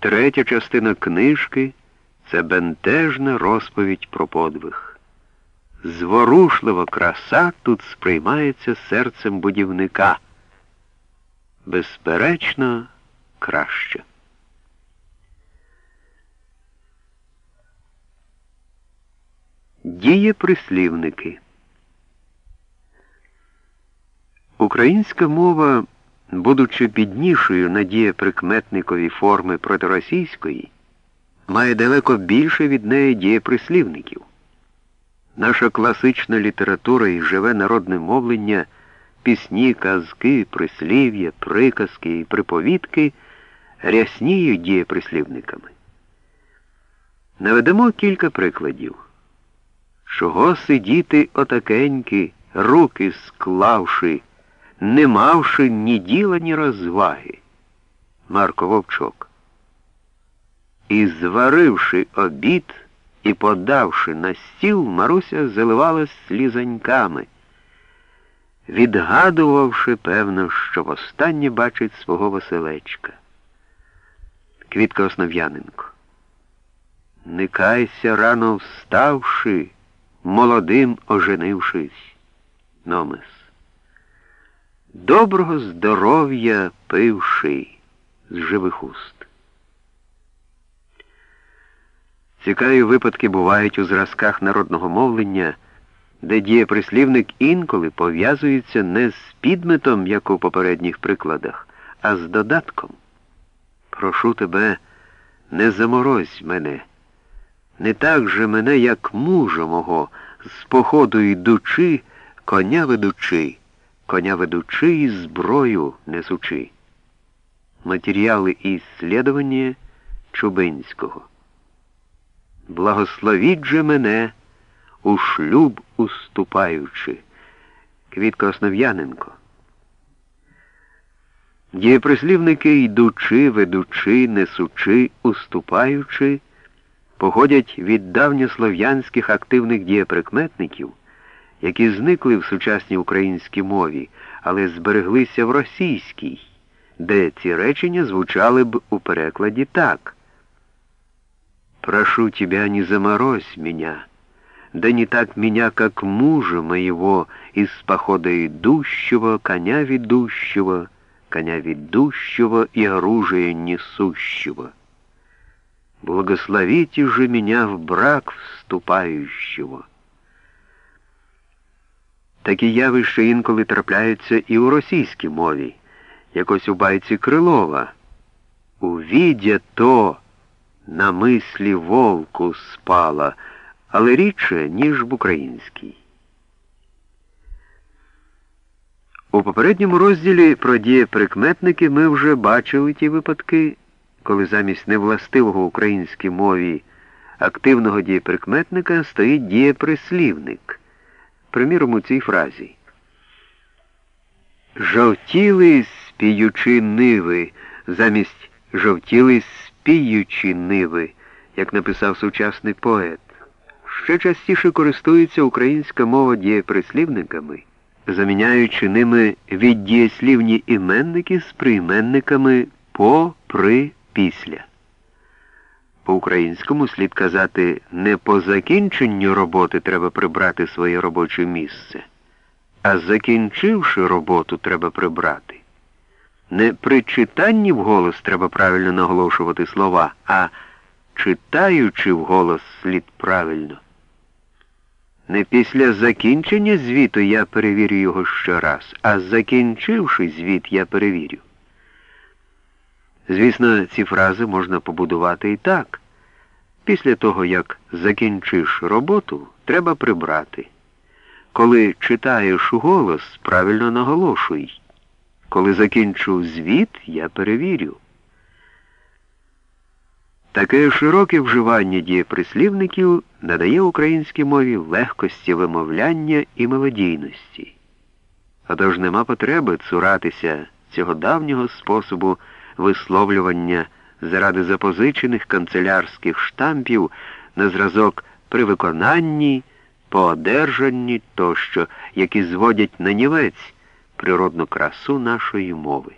Третя частина книжки це бентежна розповідь про подвиг. Зворушлива краса тут сприймається серцем будівника. Безперечно, краще. Дієприслівники. Українська мова, будучи піднішою на дієприкметникові форми протиросійської, має далеко більше від неї дієприслівників. Наша класична література і живе народне мовлення, пісні, казки, прислів'я, приказки і приповідки рясніють дієприслівниками. Наведемо кілька прикладів. Чого сидіти отакеньки, руки склавши, не мавши ні діла, ні розваги? Марко Вовчок. І зваривши обід і подавши на стіл, Маруся заливалась слізаньками, відгадувавши, певно, що востаннє бачить свого Василечка. Квітка Основ'яненко. Не кайся рано вставши молодим оженившись. Номес. Доброго здоров'я пивши з живих уст. Цікаві випадки бувають у зразках народного мовлення, де дієприслівник інколи пов'язується не з підметом, як у попередніх прикладах, а з додатком. Прошу тебе, не заморозь мене. Не так же мене, як мужа мого, з походу йдучи, коня ведучи, коня ведучи і зброю несучи. Матеріали ісследування Чубинського. Благословіть же мене, у шлюб уступаючи. Квітка Основ'яненко. Дієприслівники йдучи, ведучи, несучи, уступаючи походять від давньослов'янських активних дієприкметників, які зникли в сучасній українській мові, але збереглися в російській, де ці речення звучали б у перекладі так. «Прошу тебя, не заморозь меня, да не так меня, как мужа моего, из похода идущего, коня ведущего, коня ведущего и оружия несущего». Благословите же меня в брак вступающего. Такі явища інколи трапляються і у російській мові, якось у байці Крилова. Увідя то на мислі волку спала, але рідше, ніж в українській. У попередньому розділі про дієприкметники ми вже бачили ті випадки, коли замість невластивого українській мові активного дієприкметника стоїть дієприслівник. Приміром у цій фразі. Жовтіли спіючи ниви, замість жовтіли спіючі ниви, як написав сучасний поет. Ще частіше користується українська мова дієприслівниками, заміняючи ними віддієслівні іменники з прийменниками по, при, після. По-українському слід казати, не по закінченню роботи треба прибрати своє робоче місце, а закінчивши роботу, треба прибрати. Не при читанні вголос треба правильно наголошувати слова, а читаючи вголос слід правильно. Не після закінчення звіту я перевірю його ще раз, а закінчивши звіт, я перевірю. Звісно, ці фрази можна побудувати і так. Після того, як закінчиш роботу, треба прибрати. Коли читаєш голос, правильно наголошуй. Коли закінчу звіт, я перевірю. Таке широке вживання дієприслівників надає українській мові легкості вимовляння і мелодійності. Отож нема потреби цуратися цього давнього способу висловлювання заради запозичених канцелярських штампів на зразок при виконанні, по одержанні тощо, які зводять на нівець природну красу нашої мови.